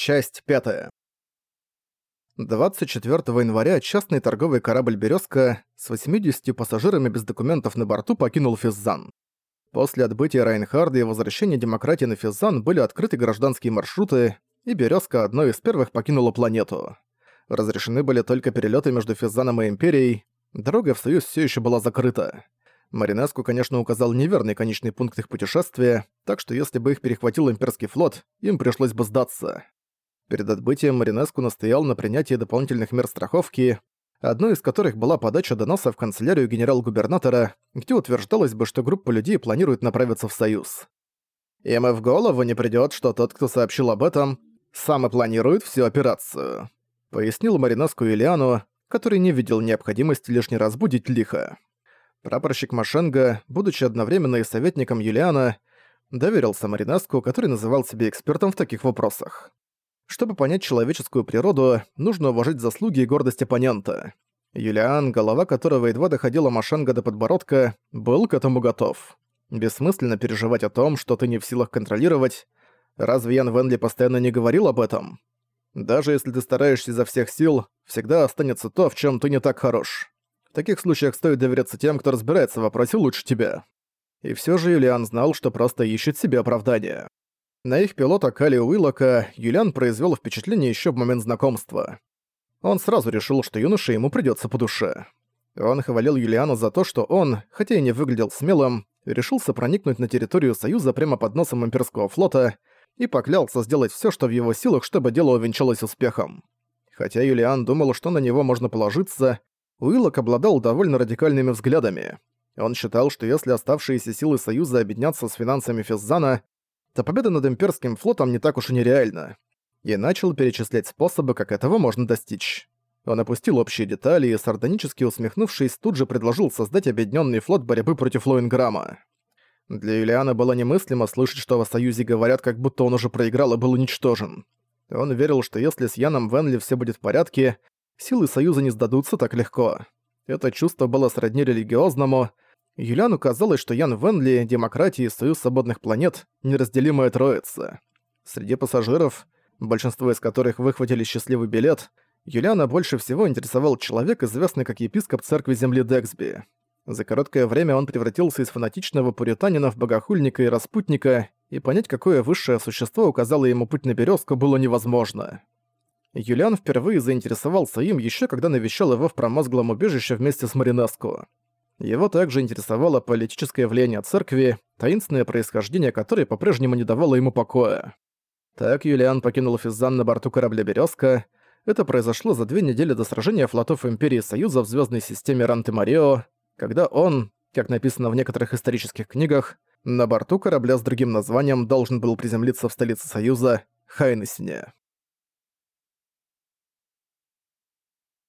Часть 5. 24 января частный торговый корабль «Берёзка» с 80 пассажирами без документов на борту покинул Физзан. После отбытия Райнхарда и возвращения демократии на Физзан были открыты гражданские маршруты, и «Берёзка» одной из первых покинула планету. Разрешены были только перелёты между Физзаном и Империей, дорога в Союз всё ещё была закрыта. Маринеску, конечно, указал неверный конечный пункт их путешествия, так что если бы их перехватил имперский флот, им пришлось бы сдаться. Перед отбытием Маринеску настоял на принятии дополнительных мер страховки, одной из которых была подача доноса в канцелярию генерал-губернатора, где утверждалось бы, что группа людей планирует направиться в Союз. Им и в голову не придёт, что тот, кто сообщил об этом, сам и планирует всю операцию, пояснил Маринеску Ильяну, который не видел необходимости лишний раз будить лихо. Прапорщик Машенга, будучи одновременно и советником Юлиана, доверился Маринеску, который называл себя экспертом в таких вопросах. Чтобы понять человеческую природу, нужно уважать заслуги и гордость оппонента. Юлиан, голова которого едва доходила Машенга до подбородка, был к этому готов. Бессмысленно переживать о том, что ты не в силах контролировать. Разве Ян Венли постоянно не говорил об этом? Даже если ты стараешься изо всех сил, всегда останется то, в чем ты не так хорош. В таких случаях стоит доверяться тем, кто разбирается в вопросе лучше тебя. И все же Юлиан знал, что просто ищет себе оправдания. На их пилота Кали Уиллока Юлиан произвел впечатление еще в момент знакомства. Он сразу решил, что юноше ему придется по душе. Он хвалил Юлиана за то, что он, хотя и не выглядел смелым, решился проникнуть на территорию Союза прямо под носом имперского флота и поклялся сделать все, что в его силах, чтобы дело увенчалось успехом. Хотя Юлиан думал, что на него можно положиться, Уиллок обладал довольно радикальными взглядами. Он считал, что если оставшиеся силы Союза объединятся с финансами Физзана, то победа над имперским флотом не так уж и нереальна. И начал перечислять способы, как этого можно достичь. Он опустил общие детали и, сардонически усмехнувшись, тут же предложил создать объединенный флот борьбы против Лоинграма. Для Юлиана было немыслимо слышать, что о Союзе говорят, как будто он уже проиграл и был уничтожен. Он верил, что если с Яном Венли все будет в порядке, силы Союза не сдадутся так легко. Это чувство было сродни религиозному, Юлиану казалось, что Ян Венли, демократия и Союз свободных планет — неразделимая троица. Среди пассажиров, большинство из которых выхватили счастливый билет, Юлиана больше всего интересовал человек, известный как епископ церкви земли Дексби. За короткое время он превратился из фанатичного пуританина в богохульника и распутника, и понять, какое высшее существо указало ему путь на березку, было невозможно. Юлиан впервые заинтересовался им еще когда навещал его в промозглом убежище вместе с Маринеску. Его также интересовало политическое влияние церкви, таинственное происхождение которой по-прежнему не давало ему покоя. Так Юлиан покинул Физзан на борту корабля «Берёзка». Это произошло за две недели до сражения флотов Империи Союза в звездной системе Ранте-Марио, когда он, как написано в некоторых исторических книгах, на борту корабля с другим названием должен был приземлиться в столице Союза, Хайнесне.